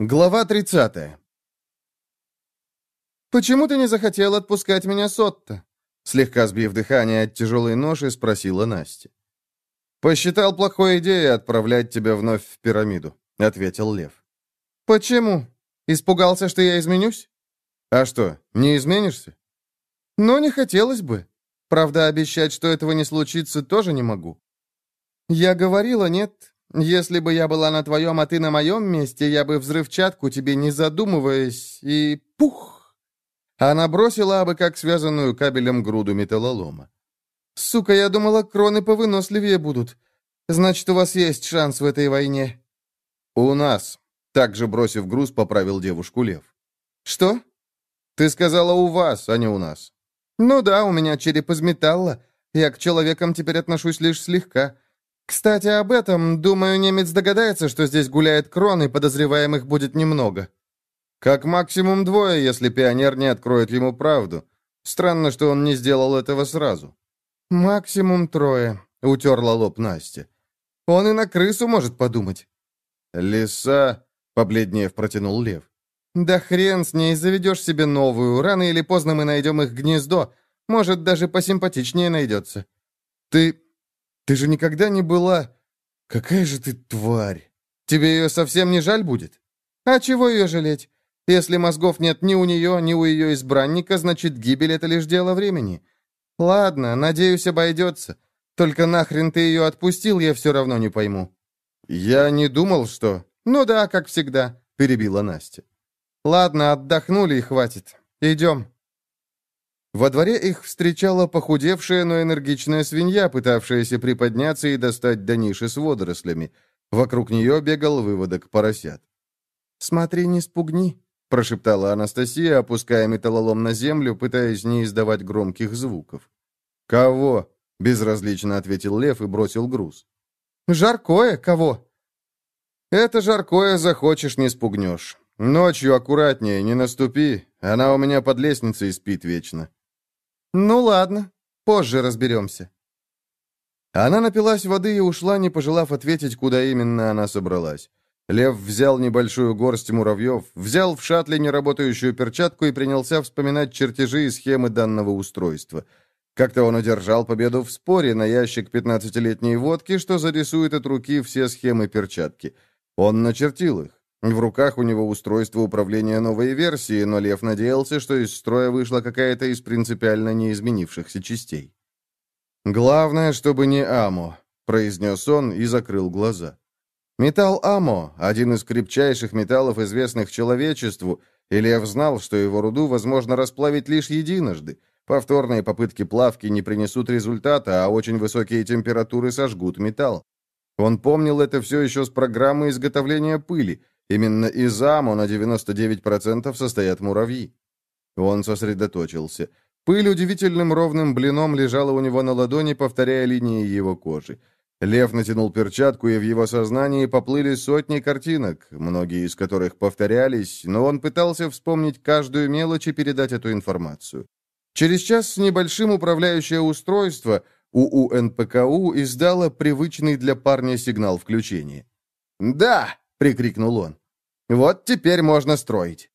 Глава 30. «Почему ты не захотел отпускать меня с Отто?» Слегка сбив дыхание от тяжелой ноши, спросила Настя. «Посчитал плохой идеей отправлять тебя вновь в пирамиду», — ответил Лев. «Почему? Испугался, что я изменюсь?» «А что, не изменишься?» «Ну, не хотелось бы. Правда, обещать, что этого не случится, тоже не могу». «Я говорила, нет, если бы я была на твоем, а ты на моем месте, я бы взрывчатку тебе, не задумываясь, и пух!» Она бросила бы, как связанную кабелем груду металлолома. «Сука, я думала, кроны повыносливее будут. Значит, у вас есть шанс в этой войне». «У нас», — также бросив груз, поправил девушку Лев. «Что?» «Ты сказала «у вас», а не «у нас». «Ну да, у меня череп из металла. Я к человекам теперь отношусь лишь слегка. Кстати, об этом, думаю, немец догадается, что здесь гуляет крон, и подозреваемых будет немного. Как максимум двое, если пионер не откроет ему правду. Странно, что он не сделал этого сразу. Максимум трое, утерла лоб Настя. Он и на крысу может подумать. Лиса, побледнев, протянул Лев. Да хрен с ней, заведешь себе новую. Рано или поздно мы найдем их гнездо. Может, даже посимпатичнее найдется. Ты ты же никогда не была... Какая же ты тварь! Тебе ее совсем не жаль будет? А чего ее жалеть? Если мозгов нет ни у нее, ни у ее избранника, значит, гибель — это лишь дело времени. Ладно, надеюсь, обойдется. Только нахрен ты ее отпустил, я все равно не пойму. Я не думал, что... Ну да, как всегда, перебила Настя. Ладно, отдохнули и хватит. Идем. Во дворе их встречала похудевшая, но энергичная свинья, пытавшаяся приподняться и достать до ниши с водорослями. Вокруг нее бегал выводок поросят. «Смотри, не спугни», — прошептала Анастасия, опуская металлолом на землю, пытаясь не издавать громких звуков. «Кого?» — безразлично ответил Лев и бросил груз. «Жаркое? Кого?» «Это жаркое захочешь, не спугнешь. Ночью аккуратнее, не наступи. Она у меня под лестницей спит вечно». «Ну ладно, позже разберемся». Она напилась воды и ушла, не пожелав ответить, куда именно она собралась. Лев взял небольшую горсть муравьев, взял в шатле неработающую перчатку и принялся вспоминать чертежи и схемы данного устройства. Как-то он одержал победу в споре на ящик 15-летней водки, что зарисует от руки все схемы перчатки. Он начертил их. В руках у него устройство управления новой версии, но Лев надеялся, что из строя вышла какая-то из принципиально неизменившихся частей. «Главное, чтобы не Амо», — произнес он и закрыл глаза. Металл Амо — один из крепчайших металлов, известных человечеству, и Лев знал, что его руду возможно расплавить лишь единожды. Повторные попытки плавки не принесут результата, а очень высокие температуры сожгут металл. Он помнил это все еще с программы изготовления пыли — Именно из Аму на 99% состоят муравьи. Он сосредоточился. Пыль удивительным ровным блином лежала у него на ладони, повторяя линии его кожи. Лев натянул перчатку, и в его сознании поплыли сотни картинок, многие из которых повторялись, но он пытался вспомнить каждую мелочь и передать эту информацию. Через час с небольшим управляющее устройство УУНПКУ издало привычный для парня сигнал включения. «Да!» — прикрикнул он. «Вот теперь можно строить».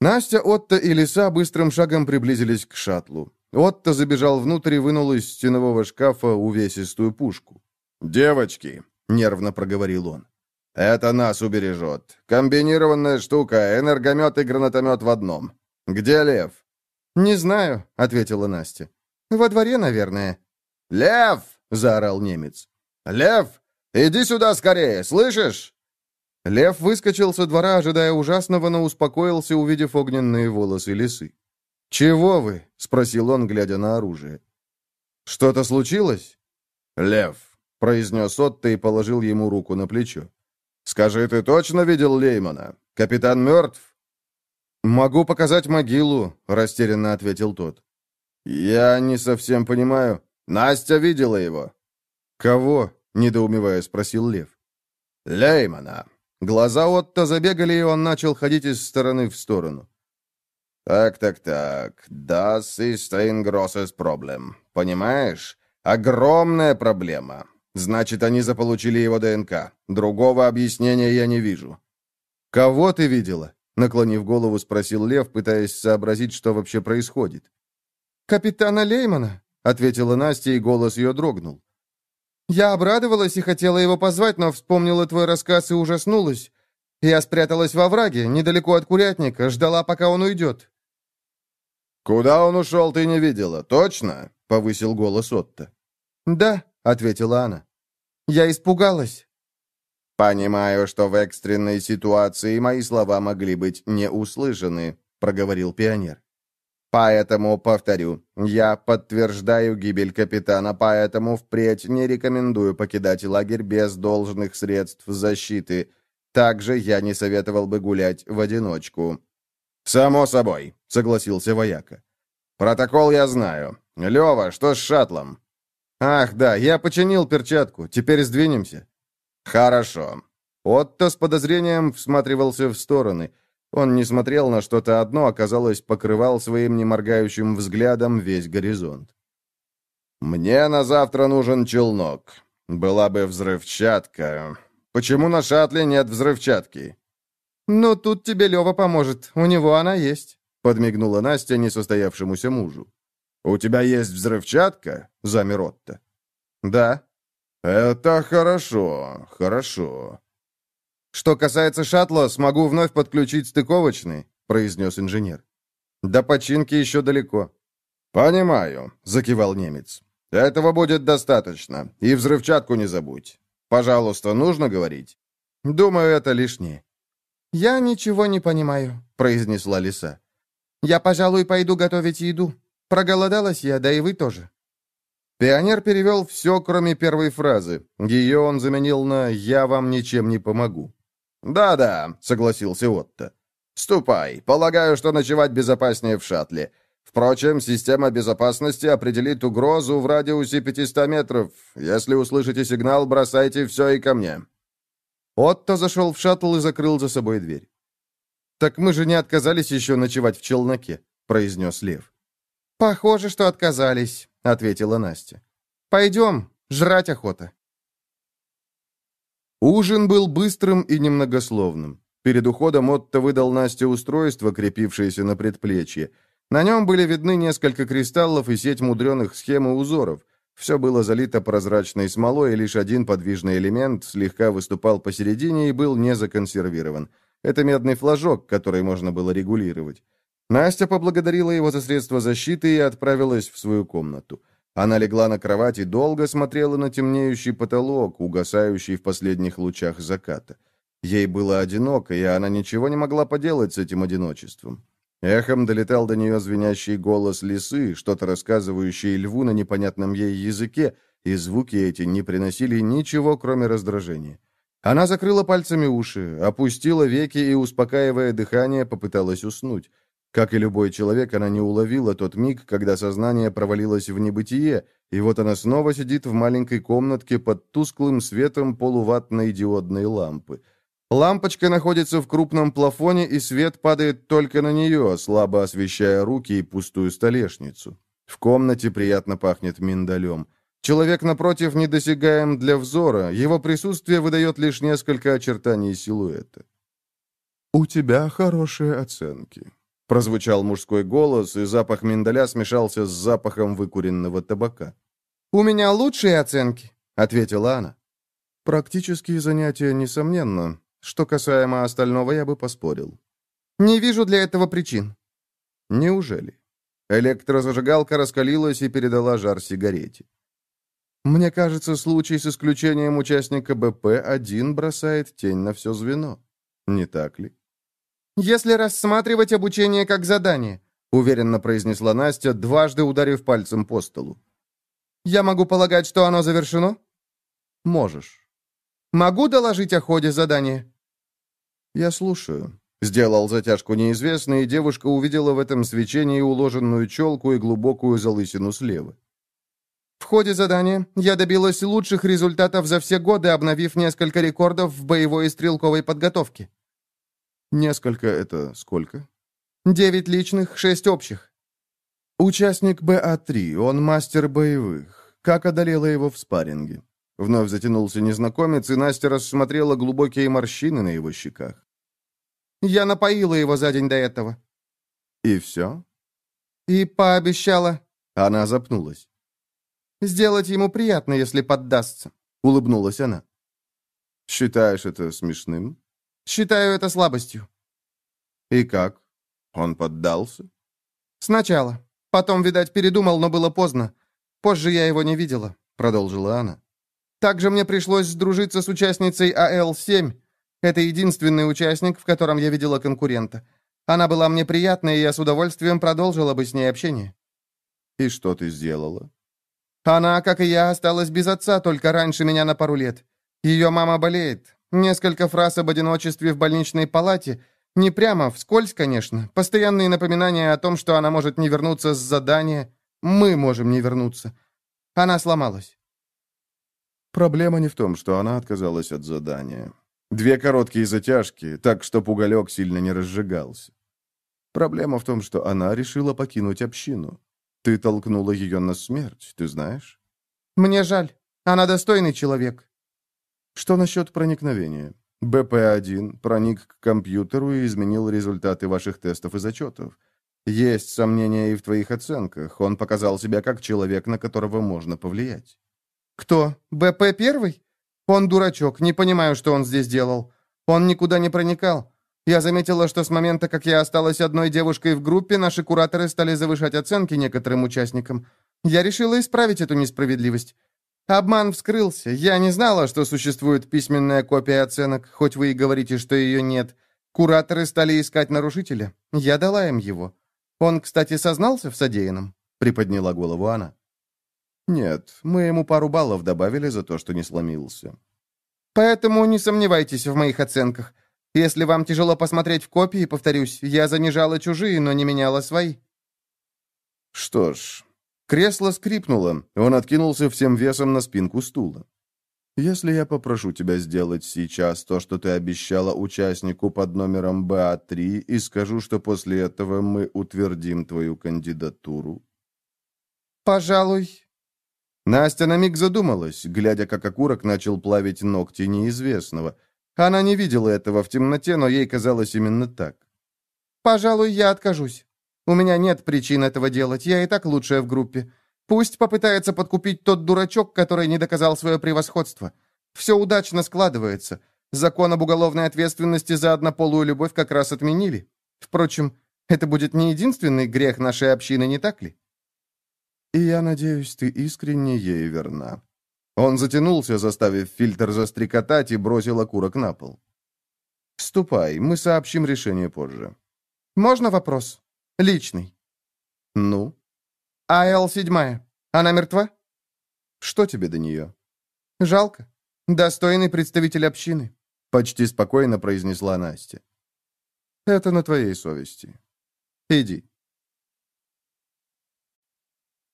Настя, Отто и Лиса быстрым шагом приблизились к шаттлу. Отто забежал внутрь и вынул из стенового шкафа увесистую пушку. «Девочки», — нервно проговорил он, — «это нас убережет. Комбинированная штука, энергомет и гранатомет в одном. Где Лев?» «Не знаю», — ответила Настя. «Во дворе, наверное». «Лев!» — заорал немец. «Лев, «Иди сюда скорее, слышишь?» Лев выскочил со двора, ожидая ужасного, но успокоился, увидев огненные волосы лисы. «Чего вы?» — спросил он, глядя на оружие. «Что-то случилось?» «Лев», — произнес Отто и положил ему руку на плечо. «Скажи, ты точно видел Леймана? Капитан мертв?» «Могу показать могилу», — растерянно ответил тот. «Я не совсем понимаю. Настя видела его». «Кого?» Недоумевая спросил Лев. «Леймана». Глаза Отто забегали, и он начал ходить из стороны в сторону. «Так, так, так. Das ist ein großes Problem. Понимаешь? Огромная проблема. Значит, они заполучили его ДНК. Другого объяснения я не вижу». «Кого ты видела?» — наклонив голову, спросил Лев, пытаясь сообразить, что вообще происходит. «Капитана Леймана», — ответила Настя, и голос ее дрогнул. «Я обрадовалась и хотела его позвать, но вспомнила твой рассказ и ужаснулась. Я спряталась во враге, недалеко от курятника, ждала, пока он уйдет». «Куда он ушел, ты не видела, точно?» — повысил голос Отто. «Да», — ответила она. «Я испугалась». «Понимаю, что в экстренной ситуации мои слова могли быть не услышаны», — проговорил пионер. «Поэтому, повторю, я подтверждаю гибель капитана, поэтому впредь не рекомендую покидать лагерь без должных средств защиты. Также я не советовал бы гулять в одиночку». «Само собой», — согласился вояка. «Протокол я знаю. Лева, что с шаттлом?» «Ах, да, я починил перчатку. Теперь сдвинемся». «Хорошо». Отто с подозрением всматривался в стороны. Он не смотрел на что-то одно, оказалось, покрывал своим неморгающим взглядом весь горизонт. «Мне на завтра нужен челнок. Была бы взрывчатка. Почему на шаттле нет взрывчатки?» «Ну, тут тебе Лева поможет. У него она есть», — подмигнула Настя несостоявшемуся мужу. «У тебя есть взрывчатка?» — замер Отто. «Да». «Это хорошо, хорошо». «Что касается шаттла, смогу вновь подключить стыковочный», — произнес инженер. «До починки еще далеко». «Понимаю», — закивал немец. «Этого будет достаточно. И взрывчатку не забудь. Пожалуйста, нужно говорить?» «Думаю, это лишнее». «Я ничего не понимаю», — произнесла лиса. «Я, пожалуй, пойду готовить еду. Проголодалась я, да и вы тоже». Пионер перевел все, кроме первой фразы. Ее он заменил на «я вам ничем не помогу». «Да-да», — согласился Отто. «Ступай. Полагаю, что ночевать безопаснее в шаттле. Впрочем, система безопасности определит угрозу в радиусе 500 метров. Если услышите сигнал, бросайте все и ко мне». Отто зашел в шаттл и закрыл за собой дверь. «Так мы же не отказались еще ночевать в челноке», — произнес Лев. «Похоже, что отказались», — ответила Настя. «Пойдем, жрать охота». Ужин был быстрым и немногословным. Перед уходом Отто выдал Насте устройство, крепившееся на предплечье. На нем были видны несколько кристаллов и сеть мудреных схем и узоров. Все было залито прозрачной смолой, и лишь один подвижный элемент слегка выступал посередине и был не законсервирован. Это медный флажок, который можно было регулировать. Настя поблагодарила его за средства защиты и отправилась в свою комнату. Она легла на кровать и долго смотрела на темнеющий потолок, угасающий в последних лучах заката. Ей было одиноко, и она ничего не могла поделать с этим одиночеством. Эхом долетал до нее звенящий голос лисы, что-то рассказывающее льву на непонятном ей языке, и звуки эти не приносили ничего, кроме раздражения. Она закрыла пальцами уши, опустила веки и, успокаивая дыхание, попыталась уснуть. Как и любой человек, она не уловила тот миг, когда сознание провалилось в небытие, и вот она снова сидит в маленькой комнатке под тусклым светом полуватной диодной лампы. Лампочка находится в крупном плафоне, и свет падает только на нее, слабо освещая руки и пустую столешницу. В комнате приятно пахнет миндалем. Человек напротив недосягаем для взора, его присутствие выдает лишь несколько очертаний силуэта. «У тебя хорошие оценки», Прозвучал мужской голос, и запах миндаля смешался с запахом выкуренного табака. «У меня лучшие оценки», — ответила она. «Практические занятия, несомненно. Что касаемо остального, я бы поспорил». «Не вижу для этого причин». «Неужели?» Электрозажигалка раскалилась и передала жар сигарете. «Мне кажется, случай с исключением участника БП-1 бросает тень на все звено. Не так ли?» «Если рассматривать обучение как задание», — уверенно произнесла Настя, дважды ударив пальцем по столу. «Я могу полагать, что оно завершено?» «Можешь». «Могу доложить о ходе задания?» «Я слушаю», — сделал затяжку неизвестный, и девушка увидела в этом свечении уложенную челку и глубокую залысину слева. В ходе задания я добилась лучших результатов за все годы, обновив несколько рекордов в боевой и стрелковой подготовке. Несколько — это сколько? Девять личных, шесть общих. Участник БА-3, он мастер боевых. Как одолела его в спарринге? Вновь затянулся незнакомец, и Настя рассмотрела глубокие морщины на его щеках. Я напоила его за день до этого». «И все?» «И пообещала...» Она запнулась. «Сделать ему приятно, если поддастся», — улыбнулась она. «Считаешь это смешным?» «Считаю это слабостью». «И как? Он поддался?» «Сначала. Потом, видать, передумал, но было поздно. Позже я его не видела», — продолжила она. «Также мне пришлось сдружиться с участницей АЛ-7. Это единственный участник, в котором я видела конкурента. Она была мне приятна, и я с удовольствием продолжила бы с ней общение». «И что ты сделала?» «Она, как и я, осталась без отца только раньше меня на пару лет. Ее мама болеет. Несколько фраз об одиночестве в больничной палате — не прямо, вскользь, конечно. Постоянные напоминания о том, что она может не вернуться с задания. Мы можем не вернуться. Она сломалась. Проблема не в том, что она отказалась от задания. Две короткие затяжки, так что пугалек сильно не разжигался. Проблема в том, что она решила покинуть общину. Ты толкнула ее на смерть, ты знаешь? Мне жаль. Она достойный человек. Что насчет проникновения? БП-1 проник к компьютеру и изменил результаты ваших тестов и зачетов. Есть сомнения и в твоих оценках. Он показал себя как человек, на которого можно повлиять. Кто? БП-1? Он дурачок, не понимаю, что он здесь делал. Он никуда не проникал. Я заметила, что с момента, как я осталась одной девушкой в группе, наши кураторы стали завышать оценки некоторым участникам. Я решила исправить эту несправедливость. Обман вскрылся. Я не знала, что существует письменная копия оценок, хоть вы и говорите, что ее нет. Кураторы стали искать нарушителя. Я дала им его. Он, кстати, сознался в содеянном?» — приподняла голову она. «Нет, мы ему пару баллов добавили за то, что не сломился». «Поэтому не сомневайтесь в моих оценках. Если вам тяжело посмотреть в копии, повторюсь, я занижала чужие, но не меняла свои». «Что ж, Кресло скрипнуло, он откинулся всем весом на спинку стула. «Если я попрошу тебя сделать сейчас то, что ты обещала участнику под номером БА-3, и скажу, что после этого мы утвердим твою кандидатуру?» «Пожалуй». Настя на миг задумалась, глядя, как окурок начал плавить ногти неизвестного. Она не видела этого в темноте, но ей казалось именно так. «Пожалуй, я откажусь». У меня нет причин этого делать, я и так лучшая в группе. Пусть попытается подкупить тот дурачок, который не доказал свое превосходство. Все удачно складывается. Закон об уголовной ответственности за однополую любовь как раз отменили. Впрочем, это будет не единственный грех нашей общины, не так ли? И я надеюсь, ты искренне ей верна. Он затянулся, заставив фильтр застрекотать, и бросил окурок на пол. «Ступай, мы сообщим решение позже». «Можно вопрос?» Личный. Ну? АЛ-7. Она мертва? Что тебе до нее? Жалко. Достойный представитель общины. Почти спокойно произнесла Настя. Это на твоей совести. Иди.